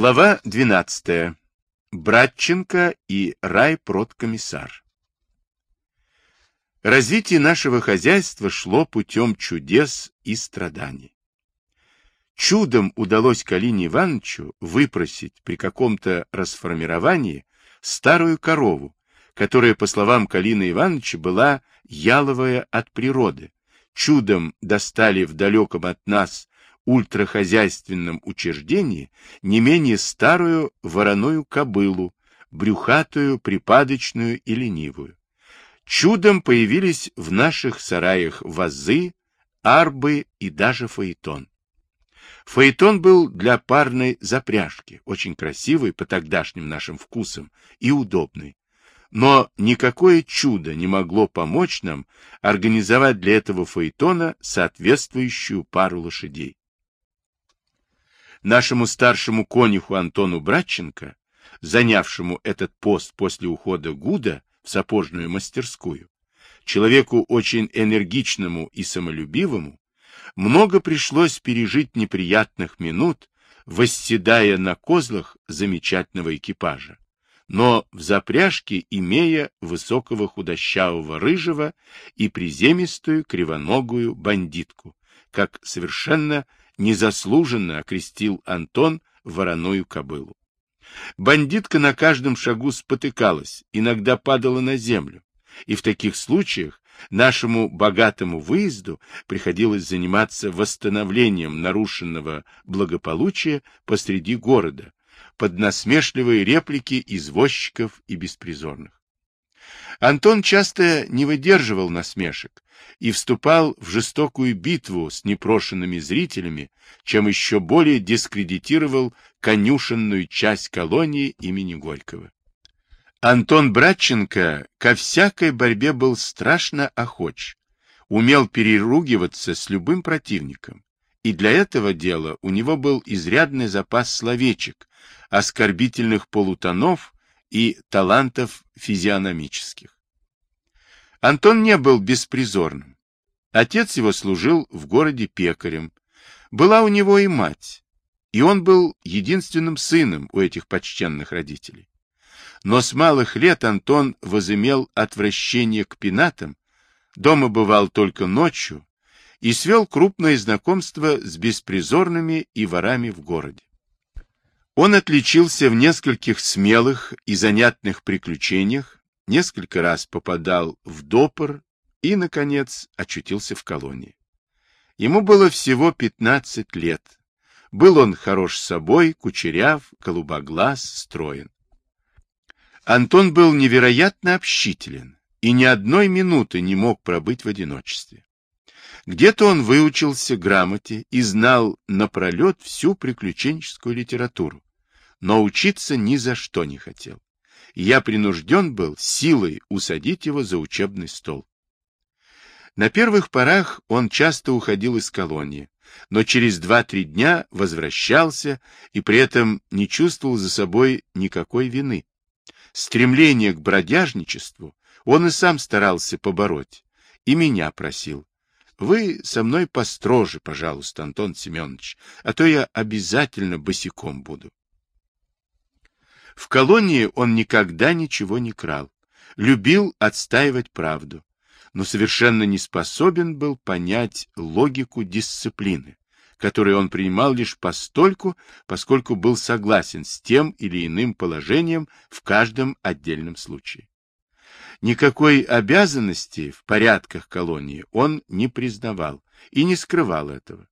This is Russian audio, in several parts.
Глава 12. Братченко и райпродкомиссар. Развитие нашего хозяйства шло путем чудес и страданий. Чудом удалось Калине Ивановичу выпросить при каком-то расформировании старую корову, которая, по словам Калины Ивановича, была яловая от природы. Чудом достали в далеком от нас ультрахозяйственном учреждении не менее старую вороную кобылу, брюхатую, припадочную и ленивую. Чудом появились в наших сараях вазы, арбы и даже фаэтон. Фаэтон был для парной запряжки, очень красивый по тогдашним нашим вкусам и удобный. Но никакое чудо не могло помочь нам организовать для этого фаэтона соответствующую пару лошадей нашему старшему конюху Антону Братченко, занявшему этот пост после ухода Гуда в сапожную мастерскую, человеку очень энергичному и самолюбивому, много пришлось пережить неприятных минут, восседая на козлах замечательного экипажа, но в запряжке имея высокого худощавого рыжего и приземистую кривоногую бандитку, как совершенно незаслуженно окрестил Антон вороную кобылу. Бандитка на каждом шагу спотыкалась, иногда падала на землю, и в таких случаях нашему богатому выезду приходилось заниматься восстановлением нарушенного благополучия посреди города под насмешливые реплики извозчиков и беспризорных. Антон часто не выдерживал насмешек и вступал в жестокую битву с непрошенными зрителями, чем еще более дискредитировал конюшенную часть колонии имени Горького. Антон Братченко ко всякой борьбе был страшно охоч, умел переругиваться с любым противником, и для этого дела у него был изрядный запас словечек, оскорбительных полутонов и талантов физиономических. Антон не был беспризорным. Отец его служил в городе пекарем. Была у него и мать, и он был единственным сыном у этих почтенных родителей. Но с малых лет Антон возымел отвращение к пенатам, дома бывал только ночью и свел крупное знакомство с беспризорными и ворами в городе. Он отличился в нескольких смелых и занятных приключениях, несколько раз попадал в допор и, наконец, очутился в колонии. Ему было всего 15 лет. Был он хорош собой, кучеряв, голубоглаз, строен. Антон был невероятно общителен и ни одной минуты не мог пробыть в одиночестве. Где-то он выучился грамоте и знал напролет всю приключенческую литературу, но учиться ни за что не хотел. Я принужден был силой усадить его за учебный стол. На первых порах он часто уходил из колонии, но через два-три дня возвращался и при этом не чувствовал за собой никакой вины. Стремление к бродяжничеству он и сам старался побороть, и меня просил. Вы со мной построже, пожалуйста, Антон Семенович, а то я обязательно босиком буду. В колонии он никогда ничего не крал, любил отстаивать правду, но совершенно не способен был понять логику дисциплины, которую он принимал лишь постольку, поскольку был согласен с тем или иным положением в каждом отдельном случае. Никакой обязанности в порядках колонии он не признавал и не скрывал этого.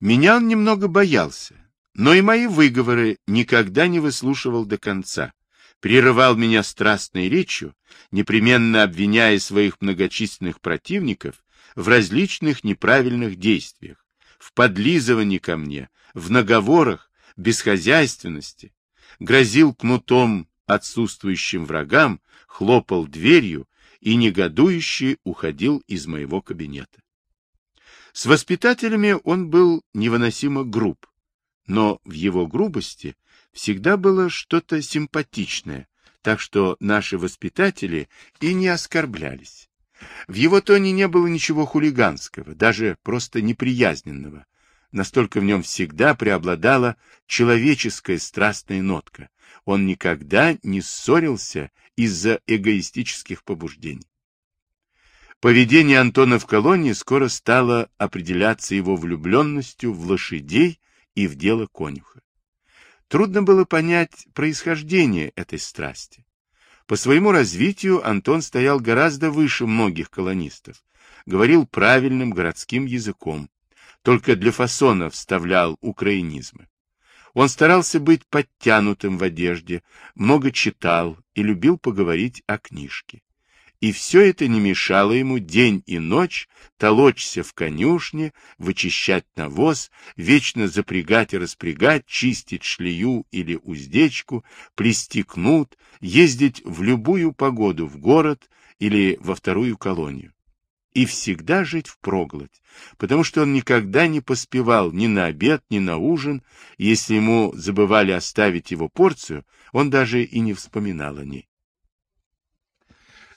Меня он немного боялся, но и мои выговоры никогда не выслушивал до конца, прерывал меня страстной речью, непременно обвиняя своих многочисленных противников в различных неправильных действиях, в подлизывании ко мне, в наговорах, бесхозяйственности, грозил кнутом отсутствующим врагам, хлопал дверью и негодующе уходил из моего кабинета. С воспитателями он был невыносимо груб, но в его грубости всегда было что-то симпатичное, так что наши воспитатели и не оскорблялись. В его тоне не было ничего хулиганского, даже просто неприязненного, настолько в нем всегда преобладала человеческая страстная нотка. Он никогда не ссорился из-за эгоистических побуждений. Поведение Антона в колонии скоро стало определяться его влюбленностью в лошадей и в дело конюха. Трудно было понять происхождение этой страсти. По своему развитию Антон стоял гораздо выше многих колонистов, говорил правильным городским языком, только для фасона вставлял украинизмы. Он старался быть подтянутым в одежде, много читал и любил поговорить о книжке. И все это не мешало ему день и ночь толочься в конюшне, вычищать навоз, вечно запрягать и распрягать, чистить шлею или уздечку, плести кнут, ездить в любую погоду в город или во вторую колонию. И всегда жить впроголодь, потому что он никогда не поспевал ни на обед, ни на ужин, если ему забывали оставить его порцию, он даже и не вспоминал о ней.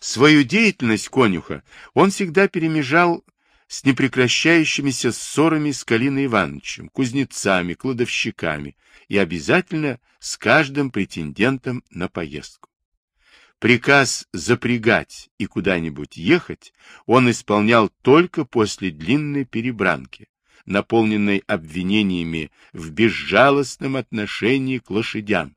Свою деятельность конюха он всегда перемежал с непрекращающимися ссорами с Калиной Ивановичем, кузнецами, кладовщиками и обязательно с каждым претендентом на поездку. Приказ запрягать и куда-нибудь ехать он исполнял только после длинной перебранки, наполненной обвинениями в безжалостном отношении к лошадям,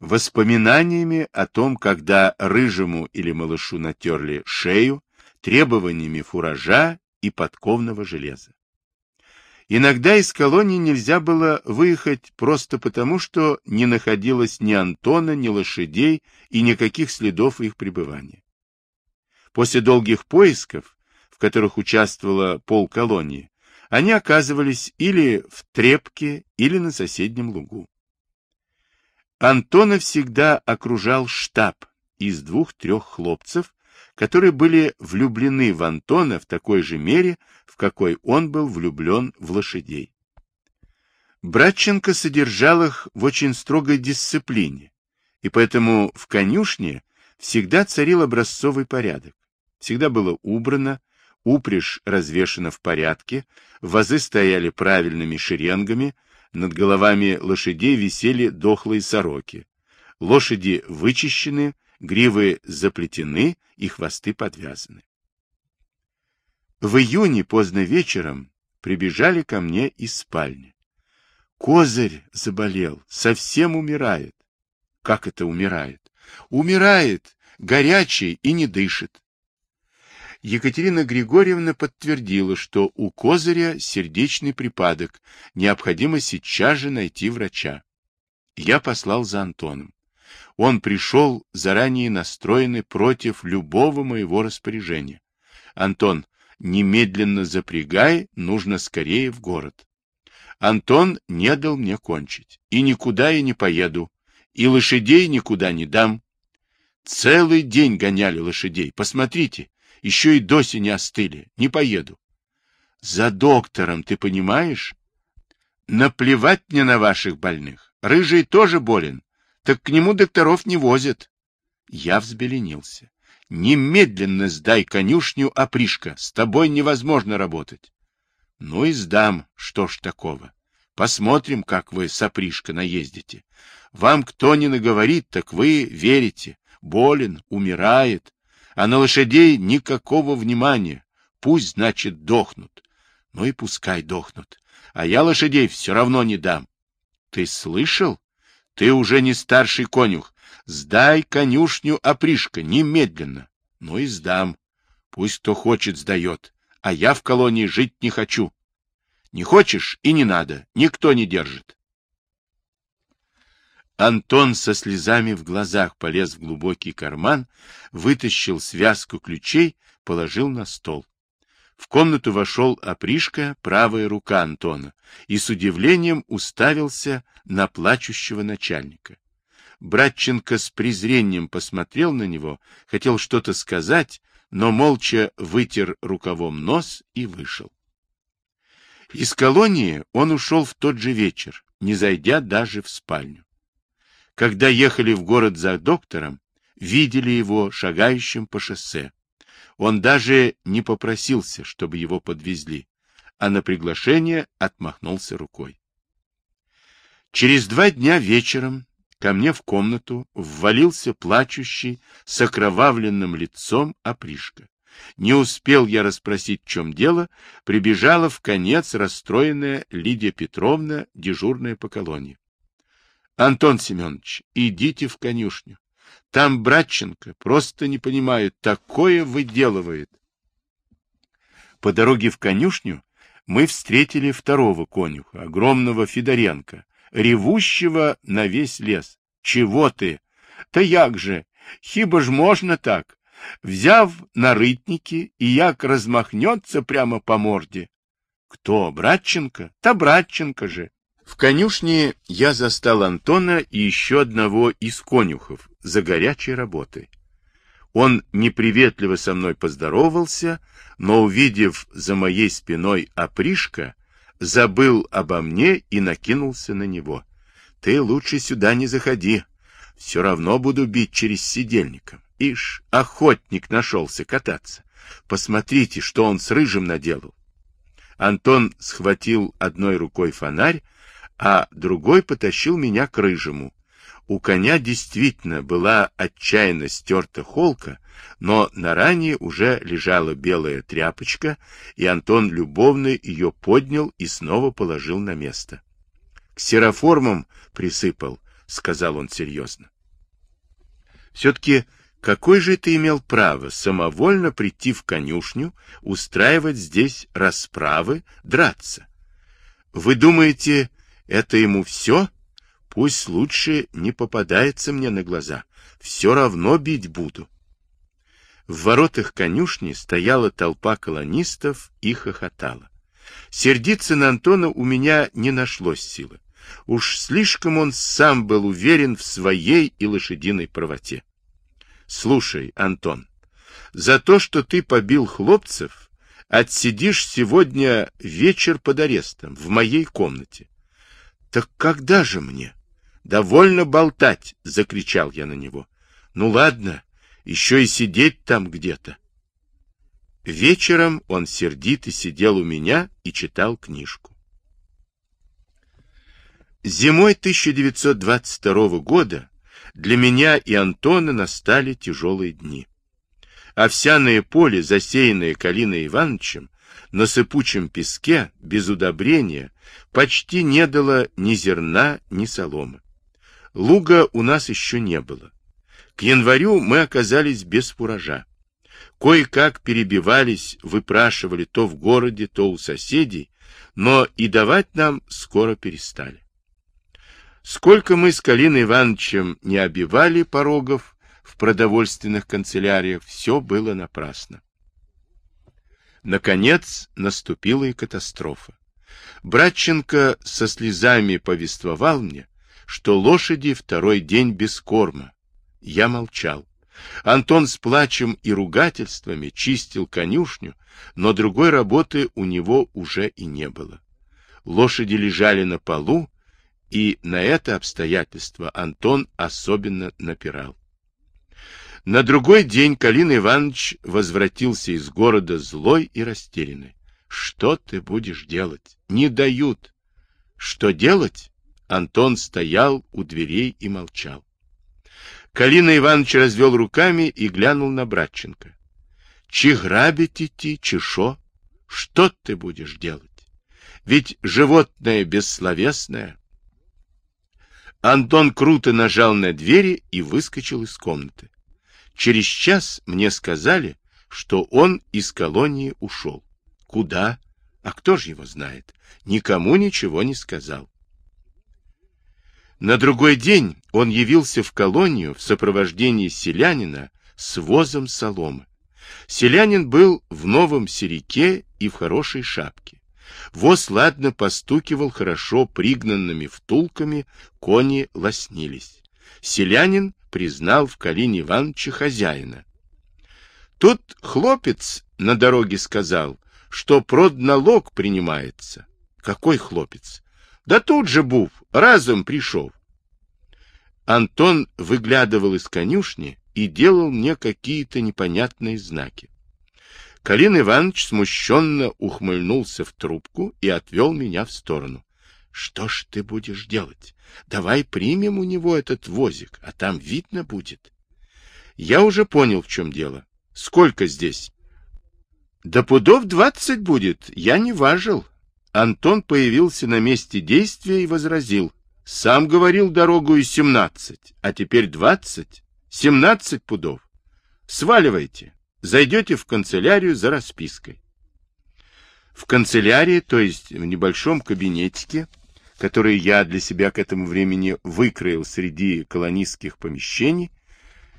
воспоминаниями о том, когда рыжему или малышу натерли шею, требованиями фуража и подковного железа. Иногда из колонии нельзя было выехать просто потому, что не находилось ни Антона, ни лошадей и никаких следов их пребывания. После долгих поисков, в которых участвовала полколонии, они оказывались или в Трепке, или на соседнем лугу. Антона всегда окружал штаб из двух-трех хлопцев, которые были влюблены в Антона в такой же мере, в какой он был влюблен в лошадей. Братченко содержал их в очень строгой дисциплине, и поэтому в конюшне всегда царил образцовый порядок. Всегда было убрано, упряжь развешена в порядке, вазы стояли правильными шеренгами, над головами лошадей висели дохлые сороки. Лошади вычищены, гривы заплетены и хвосты подвязаны. В июне поздно вечером прибежали ко мне из спальни. Козырь заболел, совсем умирает. Как это умирает? Умирает, горячий и не дышит. Екатерина Григорьевна подтвердила, что у Козыря сердечный припадок, необходимо сейчас же найти врача. Я послал за Антоном. Он пришел заранее настроенный против любого моего распоряжения. Антон, немедленно запрягай, нужно скорее в город. Антон не дал мне кончить. И никуда я не поеду, и лошадей никуда не дам. Целый день гоняли лошадей. Посмотрите, еще и доси не остыли. Не поеду. За доктором, ты понимаешь? Наплевать мне на ваших больных. Рыжий тоже болен. Так к нему докторов не возят. Я взбеленился. Немедленно сдай конюшню опришка. С тобой невозможно работать. Ну и сдам. Что ж такого? Посмотрим, как вы с опришка наездите. Вам кто не наговорит, так вы верите. Болен, умирает а на лошадей никакого внимания. Пусть, значит, дохнут. Ну и пускай дохнут. А я лошадей все равно не дам. Ты слышал? Ты уже не старший конюх. Сдай конюшню опришка немедленно. Ну и сдам. Пусть кто хочет сдает. А я в колонии жить не хочу. Не хочешь и не надо. Никто не держит. Антон со слезами в глазах полез в глубокий карман, вытащил связку ключей, положил на стол. В комнату вошел опришка, правая рука Антона, и с удивлением уставился на плачущего начальника. Братченко с презрением посмотрел на него, хотел что-то сказать, но молча вытер рукавом нос и вышел. Из колонии он ушел в тот же вечер, не зайдя даже в спальню. Когда ехали в город за доктором, видели его шагающим по шоссе. Он даже не попросился, чтобы его подвезли, а на приглашение отмахнулся рукой. Через два дня вечером ко мне в комнату ввалился плачущий с окровавленным лицом опришка. Не успел я расспросить, в чем дело, прибежала в конец расстроенная Лидия Петровна, дежурная по колонии. — Антон Семенович, идите в конюшню. Там Братченко, просто не понимаю, такое выделывает. По дороге в конюшню мы встретили второго конюха, огромного Федоренко, ревущего на весь лес. Чего ты? Та як же? Хіба ж можна так? Взяв на рытники, и як размахнется прямо по морде. Кто, Братченко? Та Братченко же. В конюшне я застал Антона и еще одного из конюхов за горячей работой. Он неприветливо со мной поздоровался, но, увидев за моей спиной опришка, забыл обо мне и накинулся на него. Ты лучше сюда не заходи. Все равно буду бить через сидельником. Ишь, охотник нашелся кататься. Посмотрите, что он с рыжим наделал. Антон схватил одной рукой фонарь, а другой потащил меня к рыжему. У коня действительно была отчаянно стерта холка, но на ране уже лежала белая тряпочка, и Антон любовно ее поднял и снова положил на место. — Ксероформом присыпал, — сказал он серьезно. Все-таки какой же ты имел право самовольно прийти в конюшню, устраивать здесь расправы, драться? Вы думаете, это ему все? Пусть лучше не попадается мне на глаза. Все равно бить буду. В воротах конюшни стояла толпа колонистов и хохотала. Сердиться на Антона у меня не нашлось силы. Уж слишком он сам был уверен в своей и лошадиной правоте. Слушай, Антон, за то, что ты побил хлопцев, отсидишь сегодня вечер под арестом в моей комнате. Так когда же мне? Довольно болтать, закричал я на него. Ну ладно, еще и сидеть там где-то. Вечером он сердито сидел у меня и читал книжку. Зимой 1922 года для меня и Антона настали тяжелые дни. Овсяное поле, засеянное Калиной Ивановичем, на сыпучем песке, без удобрения, почти не дало ни зерна, ни соломы. Луга у нас еще не было. К январю мы оказались без фуража. Кое-как перебивались, выпрашивали то в городе, то у соседей, но и давать нам скоро перестали. Сколько мы с Калиной Ивановичем не обивали порогов в продовольственных канцеляриях, все было напрасно. Наконец наступила и катастрофа. Братченко со слезами повествовал мне, что лошади второй день без корма, я молчал. Антон с плачем и ругательствами чистил конюшню, но другой работы у него уже и не было. Лошади лежали на полу, и на это обстоятельство Антон особенно напирал. На другой день Калин Иванович возвратился из города злой и растерянный. Что ты будешь делать? Не дают. Что делать? Антон стоял у дверей и молчал. Калина Иванович развел руками и глянул на Братченко. Чи грабить идти, чи? Что ты будешь делать? Ведь животное бессловесное. Антон круто нажал на двери и выскочил из комнаты. Через час мне сказали, что он из колонии ушел. Куда? А кто же его знает? Никому ничего не сказал. На другой день он явился в колонию в сопровождении селянина с возом соломы. Селянин был в новом серике и в хорошей шапке. Воз ладно постукивал хорошо пригнанными втулками, кони лоснились. Селянин признал в Калине Ивановича хозяина. Тут хлопец на дороге сказал, что продналог принимается. Какой хлопец? Да тут же Був, разом пришел. Антон выглядывал из конюшни и делал мне какие-то непонятные знаки. Калин Иванович смущенно ухмыльнулся в трубку и отвел меня в сторону. — Что ж ты будешь делать? Давай примем у него этот возик, а там видно будет. Я уже понял, в чем дело. Сколько здесь? Да пудов двадцать будет, я не важил. Антон появился на месте действия и возразил. Сам говорил дорогу и семнадцать, а теперь двадцать. Семнадцать пудов. Сваливайте. Зайдете в канцелярию за распиской. В канцелярии, то есть в небольшом кабинетике, который я для себя к этому времени выкроил среди колонистских помещений,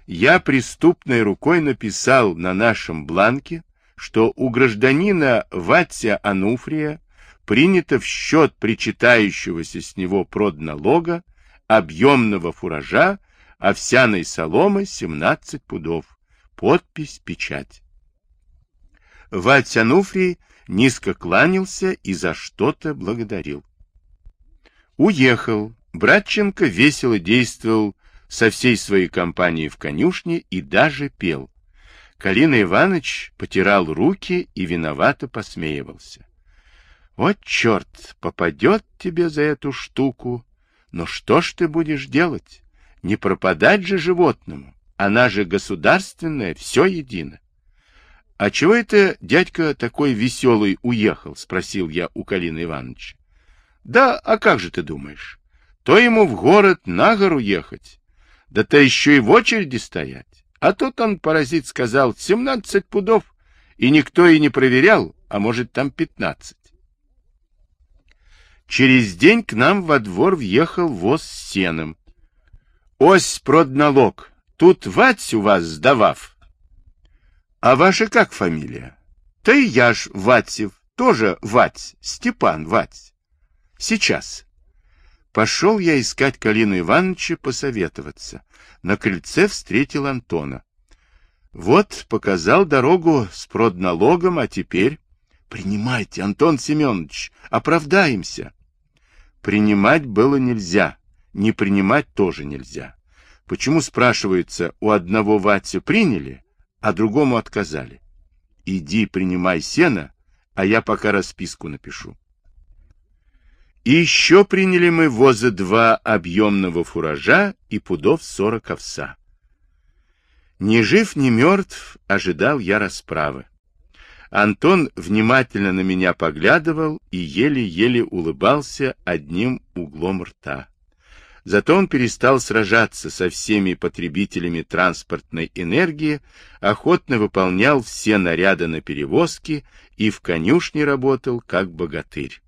я преступной рукой написал на нашем бланке, что у гражданина Ватя Ануфрия принято в счет причитающегося с него продналога объемного фуража овсяной соломы 17 пудов. Подпись, печать. Вать Ануфрий низко кланялся и за что-то благодарил. Уехал. Братченко весело действовал со всей своей компанией в конюшне и даже пел. Калина Иванович потирал руки и виновато посмеивался. Вот черт, попадет тебе за эту штуку. Но что ж ты будешь делать? Не пропадать же животному. Она же государственная, все едино. — А чего это дядька такой веселый уехал? — спросил я у Калины Ивановича. — Да, а как же ты думаешь? То ему в город на гору ехать, да то еще и в очереди стоять. А тут он, паразит, сказал, семнадцать пудов, и никто и не проверял, а может там пятнадцать. Через день к нам во двор въехал воз с сеном. Ось продналог, Тут Вать у вас сдавав. А ваша как фамилия? И я ж Ватьев, тоже Вать, Степан Вать. Сейчас. Пошел я искать Калину Ивановича посоветоваться. На крыльце встретил Антона. Вот, показал дорогу с продналогом, а теперь... Принимайте, Антон Семенович, оправдаемся. Принимать было нельзя, не принимать тоже нельзя. Почему, спрашивается, у одного Ватя приняли, а другому отказали? Иди принимай сено, а я пока расписку напишу. И еще приняли мы воза два объемного фуража и пудов сорок овса. Ни жив, ни мертв ожидал я расправы. Антон внимательно на меня поглядывал и еле-еле улыбался одним углом рта. Зато он перестал сражаться со всеми потребителями транспортной энергии, охотно выполнял все наряды на перевозки и в конюшне работал как богатырь.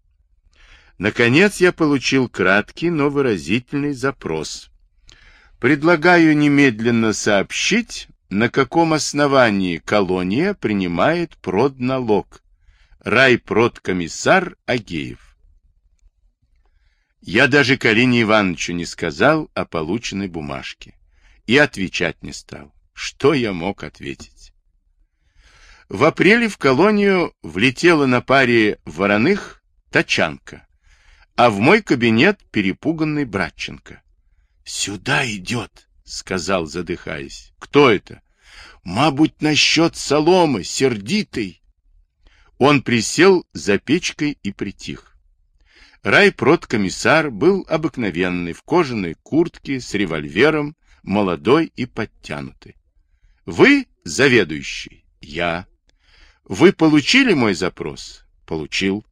Наконец я получил краткий, но выразительный запрос. Предлагаю немедленно сообщить, на каком основании колония принимает продналог. Райпродкомиссар Агеев. Я даже Калине Ивановичу не сказал о полученной бумажке и отвечать не стал. Что я мог ответить? В апреле в колонию влетела на паре вороных тачанка, а в мой кабинет перепуганный Братченко. — Сюда идет, — сказал, задыхаясь. — Кто это? — Мабуть, насчет соломы, сердитый. Он присел за печкой и притих. Райпродкомиссар был обыкновенный, в кожаной куртке, с револьвером, молодой и подтянутый. Вы заведующий? Я. Вы получили мой запрос? Получил.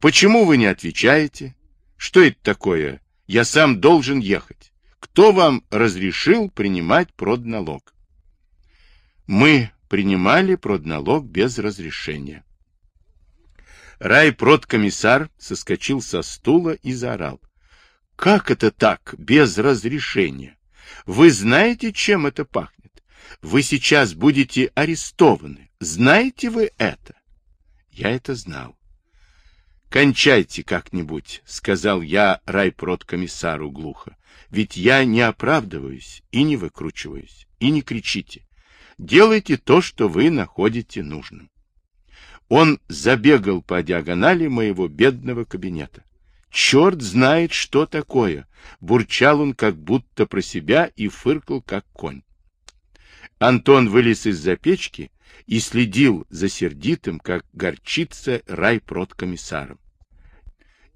Почему вы не отвечаете? Что это такое? Я сам должен ехать. Кто вам разрешил принимать продналог? Мы принимали продналог без разрешения. Райпродкомиссар соскочил со стула и заорал. — Как это так, без разрешения? Вы знаете, чем это пахнет? Вы сейчас будете арестованы. Знаете вы это? Я это знал. — Кончайте как-нибудь, — сказал я райпродкомиссару глухо. — Ведь я не оправдываюсь и не выкручиваюсь, и не кричите. Делайте то, что вы находите нужным. Он забегал по диагонали моего бедного кабинета. Черт знает, что такое! Бурчал он как будто про себя и фыркал, как конь. Антон вылез из-за печки и следил за сердитым, как горчица, райпродкомиссаром.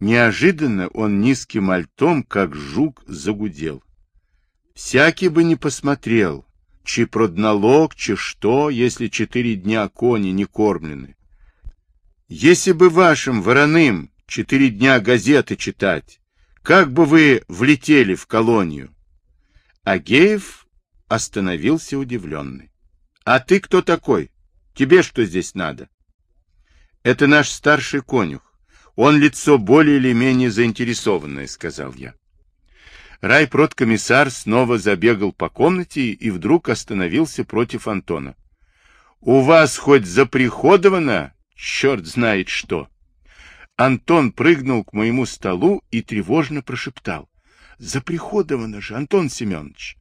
Неожиданно он низким альтом, как жук, загудел. Всякий бы не посмотрел, чи продналог, чи что, если четыре дня кони не кормлены. Если бы вашим вороным четыре дня газеты читать, как бы вы влетели в колонию? Агеев остановился удивленный. — А ты кто такой? Тебе что здесь надо? — Это наш старший конюх. Он лицо более или менее заинтересованное, — сказал я. Райпродкомиссар снова забегал по комнате и вдруг остановился против Антона. — У вас хоть заприходовано? Черт знает что! Антон прыгнул к моему столу и тревожно прошептал. — Заприходовано же, Антон Семенович!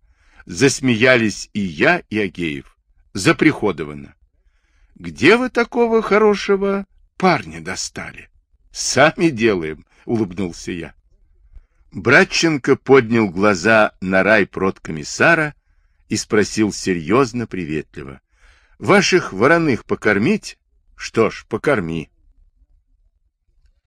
Засмеялись и я, и Агеев. Заприходовано. — Где вы такого хорошего парня достали? — Сами делаем, — улыбнулся я. Братченко поднял глаза на рай продкомиссара и спросил серьезно, приветливо. — Ваших вороных покормить? Что ж, покорми.